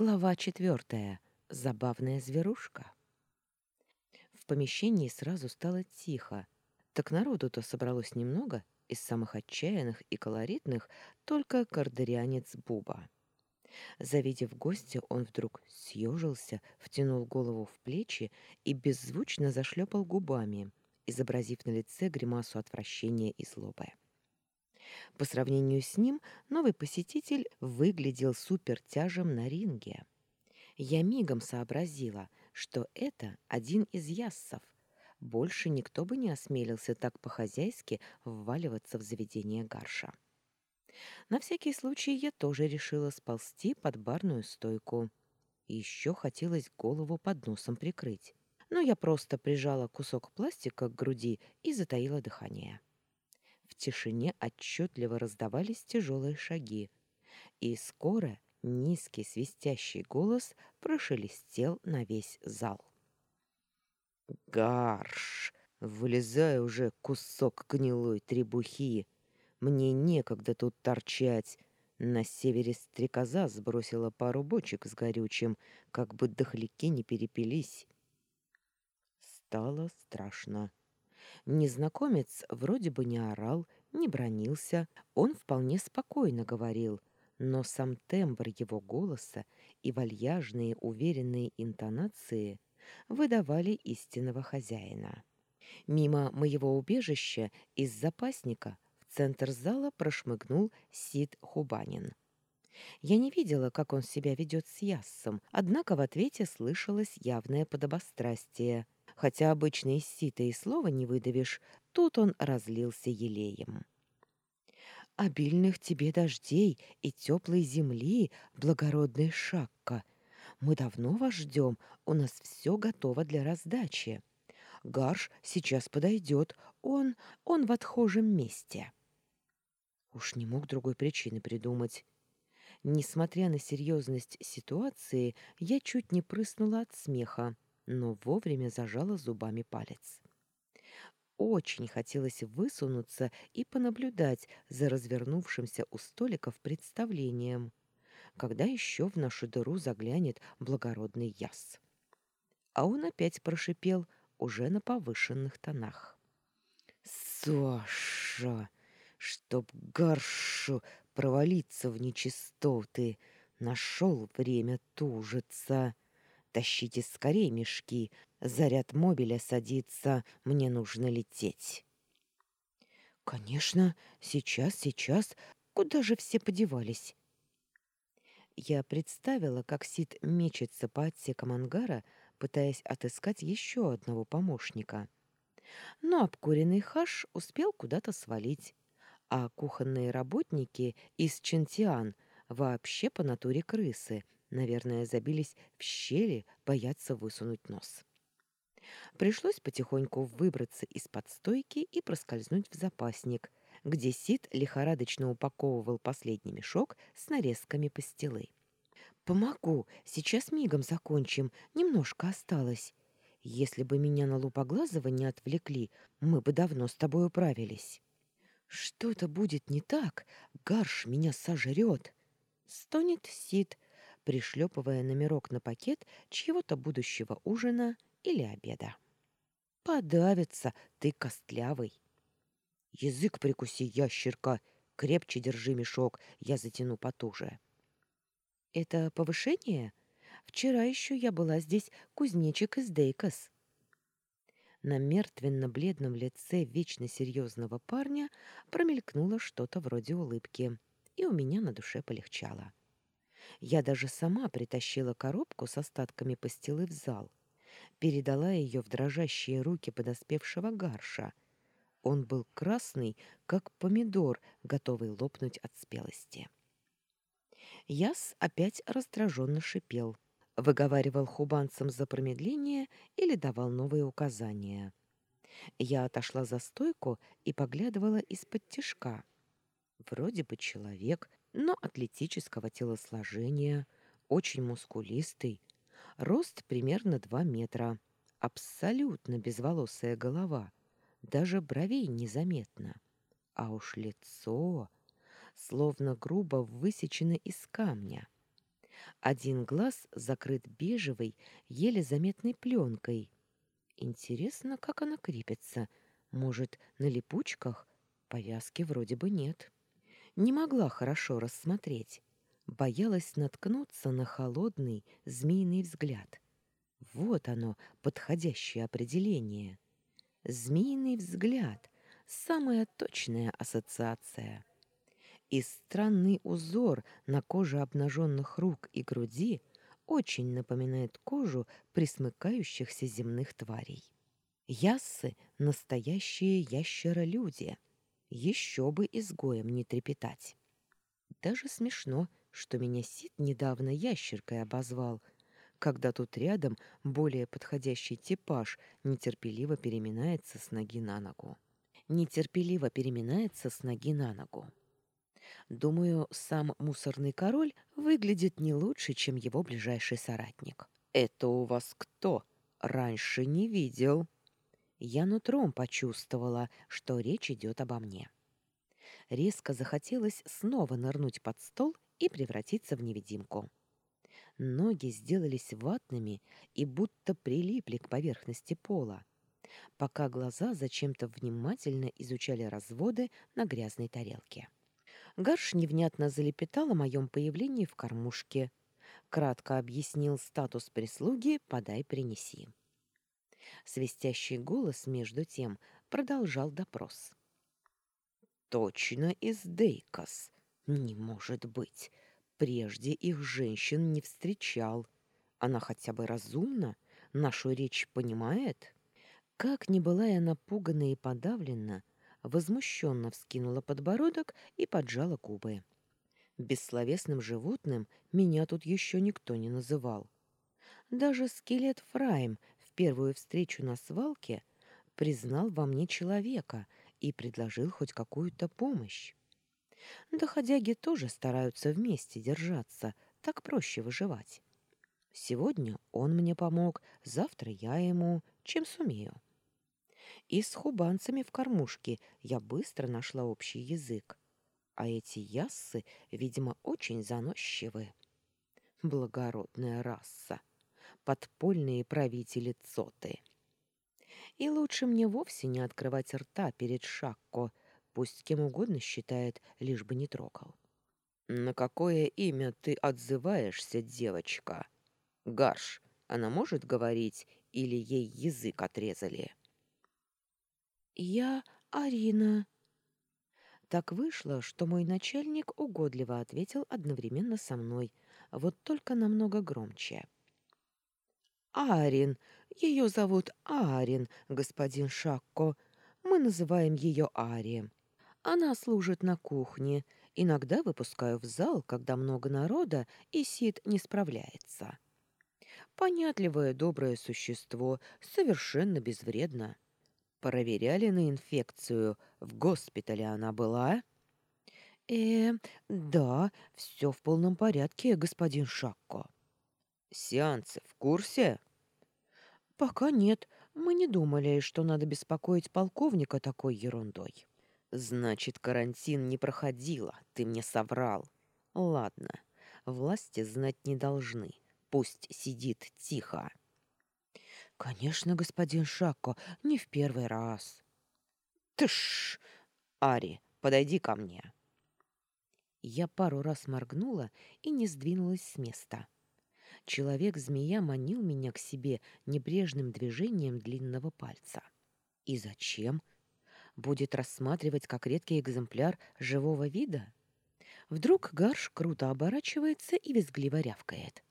Глава четвертая. Забавная зверушка. В помещении сразу стало тихо. Так народу-то собралось немного, из самых отчаянных и колоритных только кардерианец Буба. Завидев гостя, он вдруг съежился, втянул голову в плечи и беззвучно зашлепал губами, изобразив на лице гримасу отвращения и злобы. По сравнению с ним новый посетитель выглядел супертяжем на ринге. Я мигом сообразила, что это один из яссов. Больше никто бы не осмелился так по-хозяйски вваливаться в заведение Гарша. На всякий случай я тоже решила сползти под барную стойку. Еще хотелось голову под носом прикрыть. Но я просто прижала кусок пластика к груди и затаила дыхание. Тишине отчетливо раздавались тяжелые шаги, и скоро низкий свистящий голос прошелестел на весь зал. «Гарш! Вылезай уже, кусок гнилой требухи! Мне некогда тут торчать!» На севере стрекоза сбросила пару бочек с горючим, как бы дохляки не перепились. Стало страшно. Незнакомец вроде бы не орал, не бронился, он вполне спокойно говорил, но сам тембр его голоса и вальяжные уверенные интонации выдавали истинного хозяина. Мимо моего убежища из запасника в центр зала прошмыгнул Сид Хубанин. Я не видела, как он себя ведет с Яссом, однако в ответе слышалось явное подобострастие — хотя обычно из сита и слова не выдавишь, тут он разлился елеем. «Обильных тебе дождей и теплой земли, благородная шакка! Мы давно вас ждем, у нас все готово для раздачи. Гарш сейчас подойдет, он, он в отхожем месте». Уж не мог другой причины придумать. Несмотря на серьезность ситуации, я чуть не прыснула от смеха но вовремя зажала зубами палец. Очень хотелось высунуться и понаблюдать за развернувшимся у столиков представлением, когда еще в нашу дыру заглянет благородный яс. А он опять прошипел уже на повышенных тонах. «Саша, чтоб горшу провалиться в нечистоты, нашел время тужиться!» Тащите скорее мешки. Заряд мобиля садится. Мне нужно лететь. Конечно, сейчас, сейчас. Куда же все подевались? Я представила, как Сид мечется по отсекам ангара, пытаясь отыскать еще одного помощника. Но обкуренный хаш успел куда-то свалить, а кухонные работники из Чентиан вообще по натуре крысы — Наверное, забились в щели, боятся высунуть нос. Пришлось потихоньку выбраться из-под стойки и проскользнуть в запасник, где Сид лихорадочно упаковывал последний мешок с нарезками пастилы. «Помогу, сейчас мигом закончим, немножко осталось. Если бы меня на Лупоглазого не отвлекли, мы бы давно с тобой управились». «Что-то будет не так, Гарш меня сожрет!» Стонет Сид, пришлепывая номерок на пакет чьего-то будущего ужина или обеда. «Подавится, ты костлявый!» «Язык прикуси, ящерка! Крепче держи мешок, я затяну потуже!» «Это повышение? Вчера еще я была здесь кузнечик из Дейкос». На мертвенно-бледном лице вечно серьезного парня промелькнуло что-то вроде улыбки, и у меня на душе полегчало. Я даже сама притащила коробку с остатками пастилы в зал, передала ее в дрожащие руки подоспевшего гарша. Он был красный, как помидор, готовый лопнуть от спелости. Яс опять раздраженно шипел, выговаривал хубанцам за промедление или давал новые указания. Я отошла за стойку и поглядывала из-под тишка. Вроде бы человек, но атлетического телосложения, очень мускулистый, рост примерно 2 метра, абсолютно безволосая голова, даже бровей незаметно. А уж лицо, словно грубо высечено из камня. Один глаз закрыт бежевой, еле заметной пленкой. Интересно, как она крепится. Может, на липучках? Повязки вроде бы нет. Не могла хорошо рассмотреть. Боялась наткнуться на холодный змеиный взгляд. Вот оно, подходящее определение. Змеиный взгляд — самая точная ассоциация. И странный узор на коже обнаженных рук и груди очень напоминает кожу присмыкающихся земных тварей. Яссы — настоящие ящеролюди. Еще бы изгоем не трепетать. Даже смешно, что меня Сид недавно ящеркой обозвал, когда тут рядом более подходящий типаж нетерпеливо переминается с ноги на ногу. Нетерпеливо переминается с ноги на ногу. Думаю, сам мусорный король выглядит не лучше, чем его ближайший соратник. «Это у вас кто? Раньше не видел». Я нутром почувствовала, что речь идет обо мне. Резко захотелось снова нырнуть под стол и превратиться в невидимку. Ноги сделались ватными и будто прилипли к поверхности пола, пока глаза зачем-то внимательно изучали разводы на грязной тарелке. Гарш невнятно залепетал о моем появлении в кормушке. Кратко объяснил статус прислуги «подай, принеси». Свистящий голос, между тем, продолжал допрос. «Точно из Дейкос. Не может быть. Прежде их женщин не встречал. Она хотя бы разумна? Нашу речь понимает?» Как ни была я напугана и подавлена, возмущенно вскинула подбородок и поджала губы. Бессловесным животным меня тут еще никто не называл. Даже скелет Фрайм первую встречу на свалке признал во мне человека и предложил хоть какую-то помощь. Доходяги тоже стараются вместе держаться, так проще выживать. Сегодня он мне помог, завтра я ему, чем сумею. И с хубанцами в кормушке я быстро нашла общий язык. А эти яссы, видимо, очень заносчивы. Благородная раса. Подпольные правители цоты. И лучше мне вовсе не открывать рта перед Шакко, пусть кем угодно считает, лишь бы не трогал. «На какое имя ты отзываешься, девочка?» «Гарш, она может говорить или ей язык отрезали?» «Я Арина». Так вышло, что мой начальник угодливо ответил одновременно со мной, вот только намного громче. «Арин! Ее зовут Арин, господин Шакко. Мы называем ее Ари. Она служит на кухне. Иногда выпускаю в зал, когда много народа, и Сид не справляется. Понятливое доброе существо, совершенно безвредно». Проверяли на инфекцию. В госпитале она была? Э, да, все в полном порядке, господин Шакко. Сеансы в курсе? Пока нет. Мы не думали, что надо беспокоить полковника такой ерундой. Значит, карантин не проходила, ты мне соврал. Ладно, власти знать не должны. Пусть сидит тихо. Конечно, господин Шако, не в первый раз. Тыш! Ари, подойди ко мне. Я пару раз моргнула и не сдвинулась с места. Человек-змея манил меня к себе небрежным движением длинного пальца. И зачем? Будет рассматривать как редкий экземпляр живого вида? Вдруг Гарш круто оборачивается и визгливо рявкает.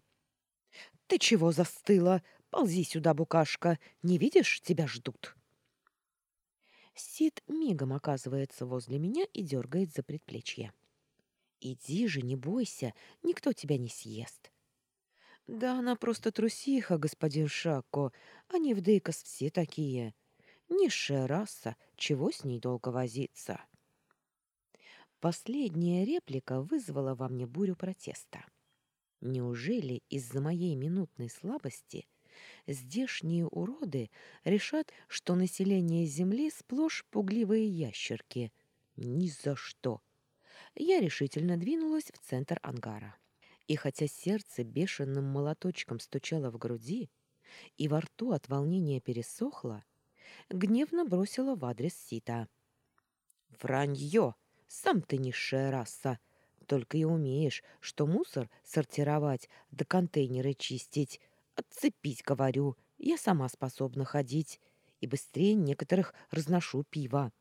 «Ты чего застыла? Ползи сюда, букашка. Не видишь, тебя ждут. Сид мигом оказывается возле меня и дергает за предплечье. Иди же, не бойся, никто тебя не съест. Да она просто трусиха, господин Шако. Они в Дейкос все такие. Низшая раса, чего с ней долго возиться? Последняя реплика вызвала во мне бурю протеста. Неужели из-за моей минутной слабости здешние уроды решат, что население Земли сплошь пугливые ящерки. Ни за что. Я решительно двинулась в центр ангара. И хотя сердце бешеным молоточком стучало в груди, и во рту от волнения пересохло, гневно бросила в адрес Сита. «Вранье! Сам ты низшая раса! Только и умеешь, что мусор сортировать да контейнеры чистить. Отцепить, говорю, я сама способна ходить и быстрее некоторых разношу пиво».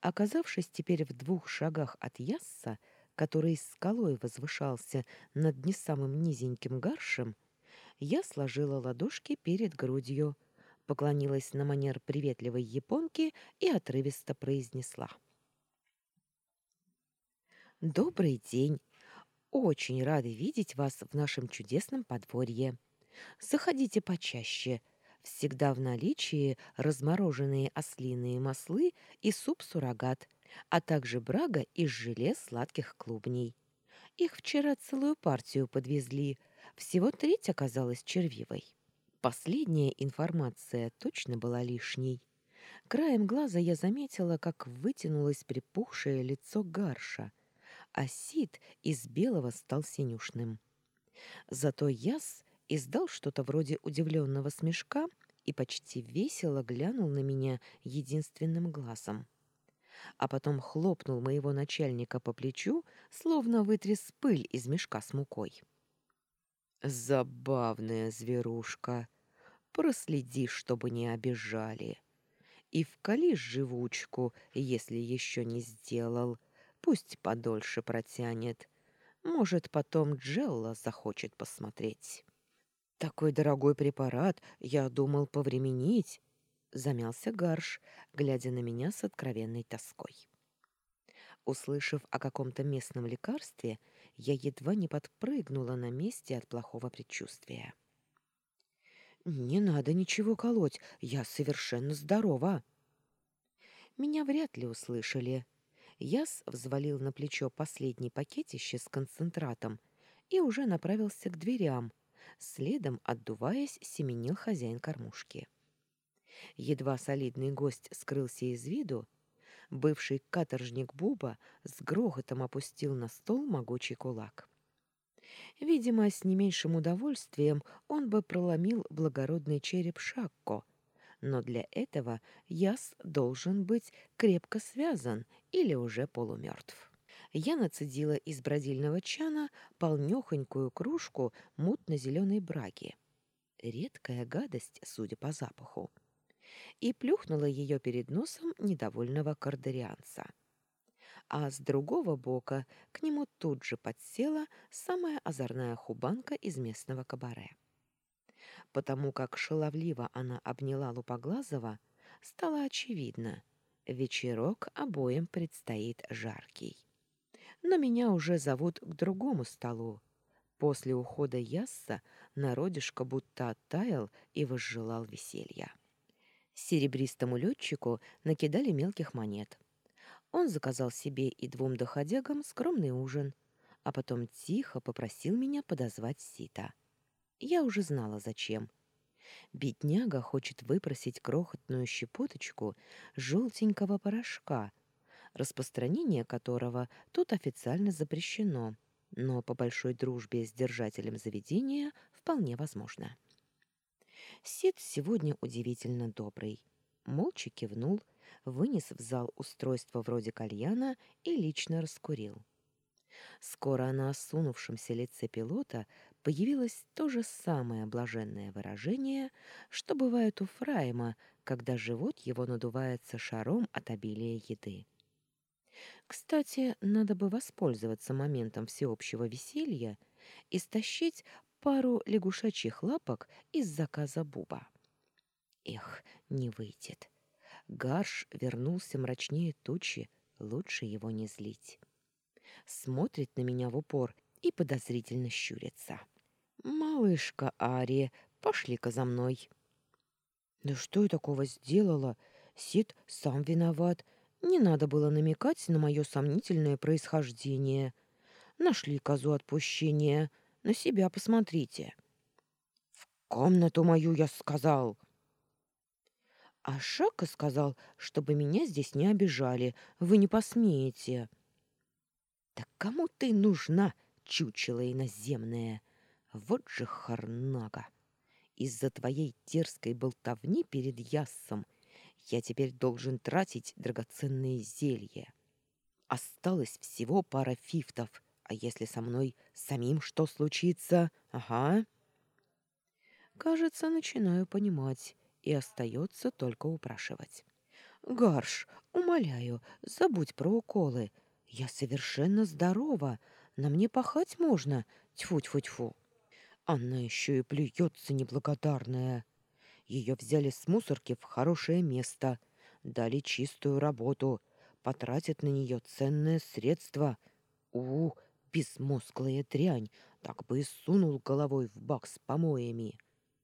Оказавшись теперь в двух шагах от Ясса, который скалой возвышался над не самым низеньким гаршем, я сложила ладошки перед грудью, поклонилась на манер приветливой японки и отрывисто произнесла. «Добрый день! Очень рады видеть вас в нашем чудесном подворье. Заходите почаще. Всегда в наличии размороженные ослиные маслы и суп-суррогат, а также брага из желе сладких клубней. Их вчера целую партию подвезли, всего треть оказалась червивой. Последняя информация точно была лишней. Краем глаза я заметила, как вытянулось припухшее лицо Гарша, а Сид из белого стал синюшным. Зато Яс издал что-то вроде удивленного смешка и почти весело глянул на меня единственным глазом а потом хлопнул моего начальника по плечу, словно вытряс пыль из мешка с мукой. «Забавная зверушка. Проследи, чтобы не обижали. И вкали живучку, если еще не сделал. Пусть подольше протянет. Может, потом Джелла захочет посмотреть». «Такой дорогой препарат, я думал повременить», замялся Гарш, глядя на меня с откровенной тоской. Услышав о каком-то местном лекарстве, я едва не подпрыгнула на месте от плохого предчувствия. «Не надо ничего колоть, я совершенно здорова!» Меня вряд ли услышали. Яс взвалил на плечо последний пакетище с концентратом и уже направился к дверям, следом, отдуваясь, семенил хозяин кормушки. Едва солидный гость скрылся из виду, бывший каторжник Буба с грохотом опустил на стол могучий кулак. Видимо, с не меньшим удовольствием он бы проломил благородный череп Шакко, но для этого яс должен быть крепко связан или уже полумертв. Я нацедила из бродильного чана полнёхонькую кружку мутно-зеленой браги. Редкая гадость, судя по запаху и плюхнула ее перед носом недовольного кардерианца. А с другого бока к нему тут же подсела самая озорная хубанка из местного кабаре. Потому как шаловливо она обняла Лупоглазова, стало очевидно — вечерок обоим предстоит жаркий. Но меня уже зовут к другому столу. После ухода Ясса народишко будто оттаял и возжелал веселья. Серебристому летчику накидали мелких монет. Он заказал себе и двум доходягам скромный ужин, а потом тихо попросил меня подозвать Сита. Я уже знала, зачем. Бедняга хочет выпросить крохотную щепоточку желтенького порошка, распространение которого тут официально запрещено, но по большой дружбе с держателем заведения вполне возможно. Сид сегодня удивительно добрый. Молча кивнул, вынес в зал устройство вроде кальяна и лично раскурил. Скоро на осунувшемся лице пилота появилось то же самое блаженное выражение, что бывает у Фрайма, когда живот его надувается шаром от обилия еды. Кстати, надо бы воспользоваться моментом всеобщего веселья и стащить пару лягушачьих лапок из заказа Буба. Эх, не выйдет. Гарш вернулся мрачнее тучи, лучше его не злить. Смотрит на меня в упор и подозрительно щурится. «Малышка Ари, пошли-ка за мной». «Да что я такого сделала? Сид сам виноват. Не надо было намекать на мое сомнительное происхождение. Нашли козу отпущения. На себя посмотрите. В комнату мою я сказал. А Шака сказал, чтобы меня здесь не обижали. Вы не посмеете. Так кому ты нужна, чучело иноземное. Вот же харнага! Из-за твоей дерзкой болтовни перед яссом я теперь должен тратить драгоценные зелья. Осталось всего пара фифтов, а если со мной самим что случится? Ага. Кажется, начинаю понимать, и остается только упрашивать. Гарш, умоляю, забудь про уколы. Я совершенно здорова, на мне пахать можно. Тьфу-тьфу-тьфу. Она еще и плюется неблагодарная. Ее взяли с мусорки в хорошее место, дали чистую работу, потратят на нее ценное средство. У, безмозглая дрянь, так бы и сунул головой в бак с помоями.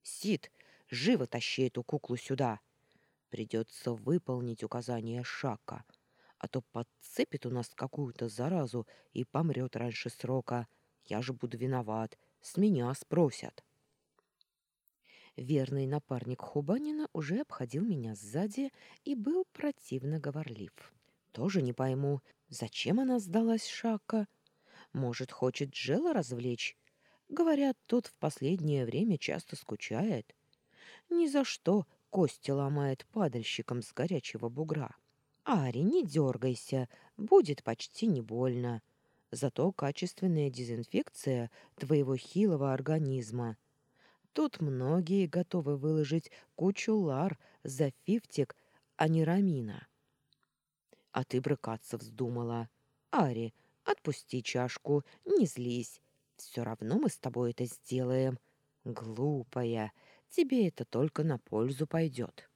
Сид, живо тащи эту куклу сюда. Придется выполнить указание Шака, а то подцепит у нас какую-то заразу и помрет раньше срока. Я же буду виноват, с меня спросят. Верный напарник Хубанина уже обходил меня сзади и был противно говорлив. Тоже не пойму, зачем она сдалась Шака? Может, хочет Джела развлечь? Говорят, тот в последнее время часто скучает. Ни за что кости ломает падальщиком с горячего бугра. Ари, не дергайся, будет почти не больно. Зато качественная дезинфекция твоего хилого организма — Тут многие готовы выложить кучу лар за фифтик, а рамина. А ты брыкаться вздумала. Ари, отпусти чашку, не злись. Все равно мы с тобой это сделаем. Глупая, тебе это только на пользу пойдет.